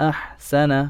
أحسن